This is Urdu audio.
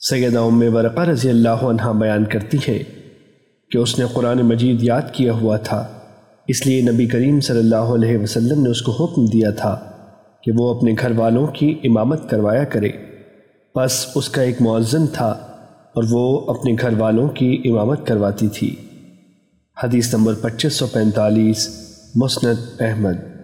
سیدہ ام ورقہ رضی اللہ عنہ بیان کرتی ہیں کہ اس نے قرآن مجید یاد کیا ہوا تھا۔ اس لیے نبی کریم صلی اللہ علیہ وسلم نے اس کو حکم دیا تھا کہ وہ اپنے گھر والوں کی امامت کروایا کرے۔ بس اس کا ایک معزن تھا اور وہ اپنے گھر والوں کی امامت کرواتی تھی۔ حدیث نمبر پچیس سو پینتالیس، مسند احمد۔